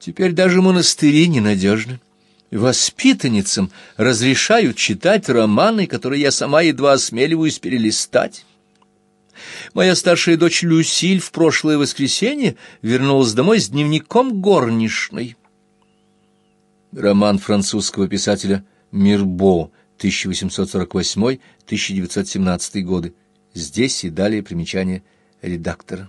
Теперь даже монастыри ненадежны. Воспитанницам разрешают читать романы, которые я сама едва осмеливаюсь перелистать. Моя старшая дочь Люсиль в прошлое воскресенье вернулась домой с дневником горничной. Роман французского писателя Мирбо, 1848-1917 годы. Здесь и далее примечание редактора.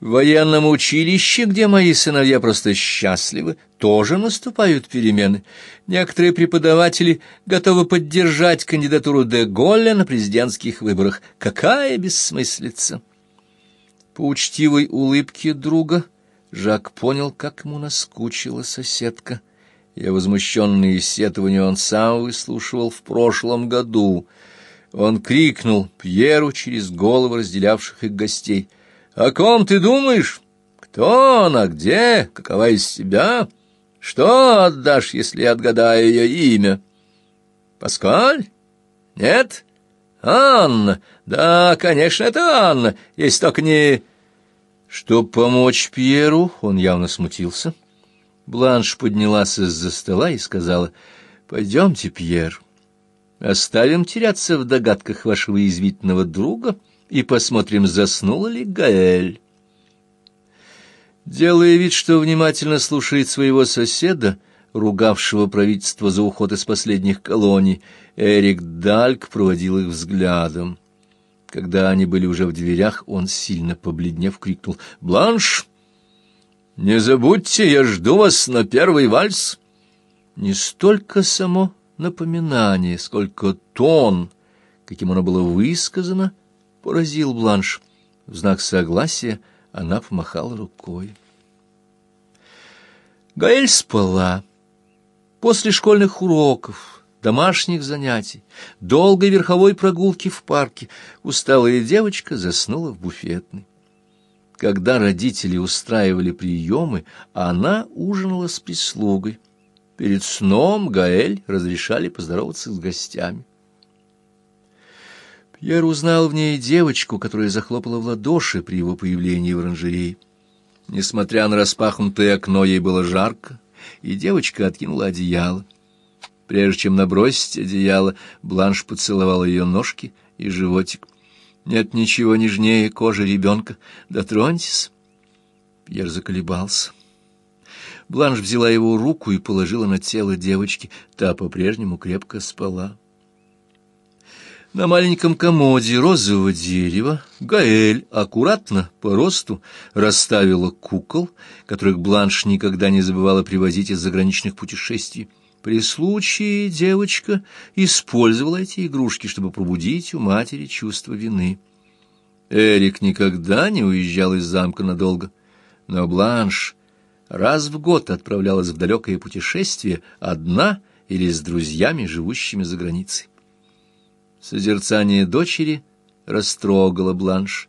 В военном училище, где мои сыновья просто счастливы, тоже наступают перемены. Некоторые преподаватели готовы поддержать кандидатуру де Голля на президентских выборах. Какая бессмыслица! По учтивой улыбке друга Жак понял, как ему наскучила соседка. Я возмущенные сетования он сам выслушивал в прошлом году. Он крикнул Пьеру через головы разделявших их гостей — о ком ты думаешь? Кто она, где, какова из себя? Что отдашь, если отгадаю ее имя? Паскаль? Нет? Анна? Да, конечно, это Анна, если только не... Чтоб помочь Пьеру, он явно смутился. Бланш поднялась из-за стола и сказала, «Пойдемте, Пьер, оставим теряться в догадках вашего извительного друга» и посмотрим, заснула ли Гаэль. Делая вид, что внимательно слушает своего соседа, ругавшего правительство за уход из последних колоний, Эрик Дальк проводил их взглядом. Когда они были уже в дверях, он, сильно побледнев, крикнул «Бланш! Не забудьте, я жду вас на первый вальс!» Не столько само напоминание, сколько тон, каким оно было высказано, — поразил Бланш. В знак согласия она помахала рукой. Гаэль спала. После школьных уроков, домашних занятий, долгой верховой прогулки в парке усталая девочка заснула в буфетной. Когда родители устраивали приемы, она ужинала с прислугой. Перед сном Гаэль разрешали поздороваться с гостями. Пьер узнал в ней девочку, которая захлопала в ладоши при его появлении в оранжерее. Несмотря на распахнутое окно, ей было жарко, и девочка откинула одеяло. Прежде чем набросить одеяло, Бланш поцеловала ее ножки и животик. Нет ничего нежнее кожи ребенка. Дотроньтесь. Пьер заколебался. Бланш взяла его руку и положила на тело девочки. Та по-прежнему крепко спала. На маленьком комоде розового дерева Гаэль аккуратно по росту расставила кукол, которых Бланш никогда не забывала привозить из заграничных путешествий. При случае девочка использовала эти игрушки, чтобы пробудить у матери чувство вины. Эрик никогда не уезжал из замка надолго, но Бланш раз в год отправлялась в далекое путешествие одна или с друзьями, живущими за границей. Созерцание дочери растрогало Бланш.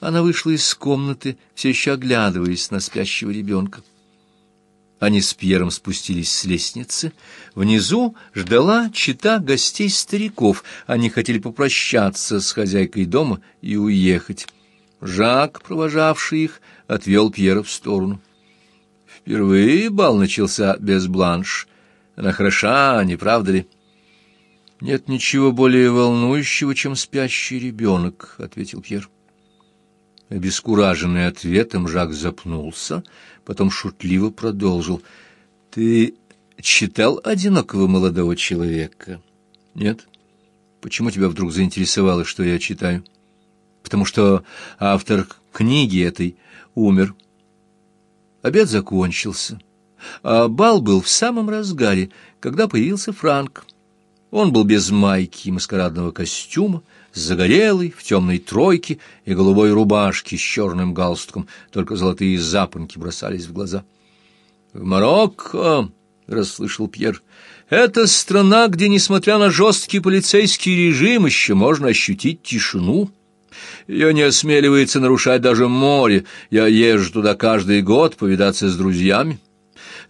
Она вышла из комнаты, все еще оглядываясь на спящего ребенка. Они с Пьером спустились с лестницы. Внизу ждала чита гостей-стариков. Они хотели попрощаться с хозяйкой дома и уехать. Жак, провожавший их, отвел Пьера в сторону. Впервые бал начался без бланш. Она хороша, не правда ли? — «Нет ничего более волнующего, чем спящий ребенок», — ответил Пьер. Обескураженный ответом, Жак запнулся, потом шутливо продолжил. «Ты читал «Одинокого молодого человека»?» «Нет». «Почему тебя вдруг заинтересовало, что я читаю?» «Потому что автор книги этой умер». Обед закончился, а бал был в самом разгаре, когда появился Франк. Он был без майки и маскарадного костюма, загорелый, в темной тройке и голубой рубашке с черным галстуком, только золотые запонки бросались в глаза. — В Марокко, — расслышал Пьер, — это страна, где, несмотря на жесткий полицейский режим, еще можно ощутить тишину. Ее не осмеливается нарушать даже море. Я езжу туда каждый год повидаться с друзьями.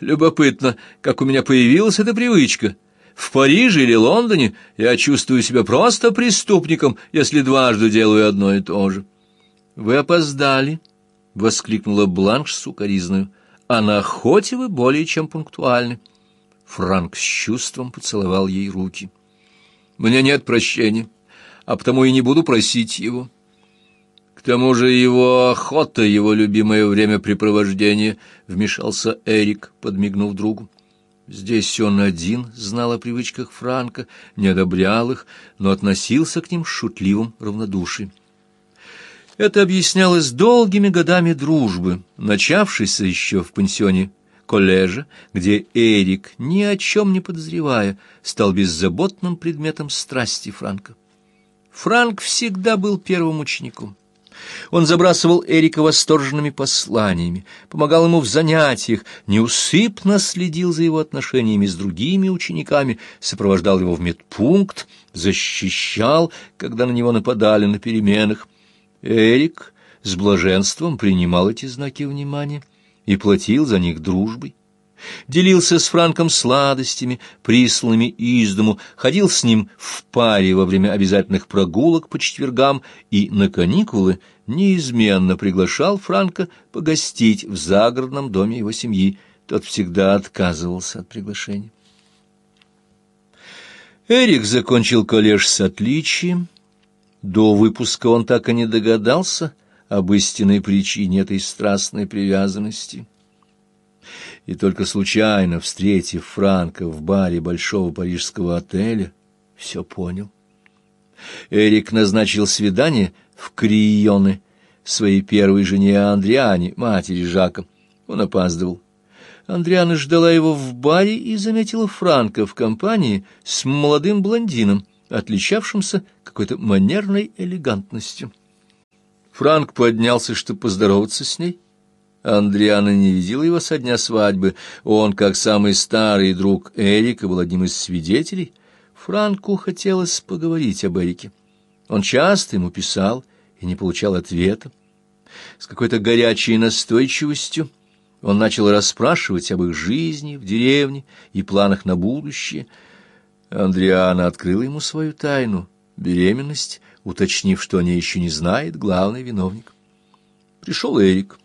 Любопытно, как у меня появилась эта привычка — в Париже или Лондоне я чувствую себя просто преступником, если дважды делаю одно и то же. Вы опоздали, — воскликнула Бланш сукоризную. «А на охоте вы более чем пунктуальны». Франк с чувством поцеловал ей руки. «Мне нет прощения, а потому и не буду просить его». К тому же его охота, его любимое времяпрепровождение, — вмешался Эрик, подмигнув другу. Здесь он один знал о привычках Франка, не одобрял их, но относился к ним с шутливым равнодушием. Это объяснялось долгими годами дружбы, начавшейся еще в пансионе коллежа, где Эрик, ни о чем не подозревая, стал беззаботным предметом страсти Франка. Франк всегда был первым учеником. Он забрасывал Эрика восторженными посланиями, помогал ему в занятиях, неусыпно следил за его отношениями с другими учениками, сопровождал его в медпункт, защищал, когда на него нападали на переменах. Эрик с блаженством принимал эти знаки внимания и платил за них дружбой делился с Франком сладостями, присланными из дому, ходил с ним в паре во время обязательных прогулок по четвергам и на каникулы неизменно приглашал Франка погостить в загородном доме его семьи. Тот всегда отказывался от приглашения. Эрик закончил колледж с отличием. До выпуска он так и не догадался об истинной причине этой страстной привязанности и только случайно, встретив Франка в баре большого парижского отеля, все понял. Эрик назначил свидание в Крионе своей первой жене Андриане, матери Жака. Он опаздывал. Андриана ждала его в баре и заметила Франка в компании с молодым блондином, отличавшимся какой-то манерной элегантностью. Франк поднялся, чтобы поздороваться с ней, Андриана не видела его со дня свадьбы. Он, как самый старый друг Эрика, был одним из свидетелей. Франку хотелось поговорить об Эрике. Он часто ему писал и не получал ответа. С какой-то горячей настойчивостью он начал расспрашивать об их жизни в деревне и планах на будущее. Андриана открыла ему свою тайну — беременность, уточнив, что о ней еще не знает главный виновник. Пришел Эрик.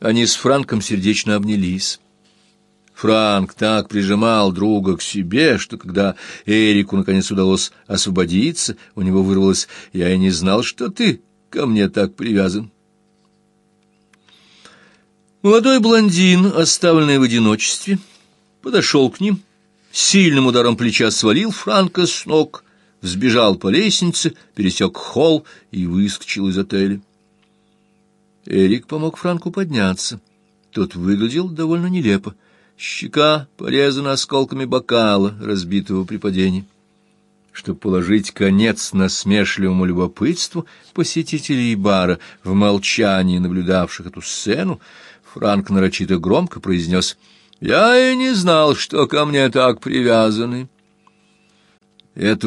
Они с Франком сердечно обнялись. Франк так прижимал друга к себе, что когда Эрику наконец удалось освободиться, у него вырвалось «Я и не знал, что ты ко мне так привязан». Молодой блондин, оставленный в одиночестве, подошел к ним, сильным ударом плеча свалил Франка с ног, взбежал по лестнице, пересек холл и выскочил из отеля. Эрик помог Франку подняться. Тот выглядел довольно нелепо. Щека порезана осколками бокала, разбитого при падении. Чтобы положить конец насмешливому любопытству посетителей бара, в молчании наблюдавших эту сцену, Франк нарочито громко произнес «Я и не знал, что ко мне так привязаны». Эту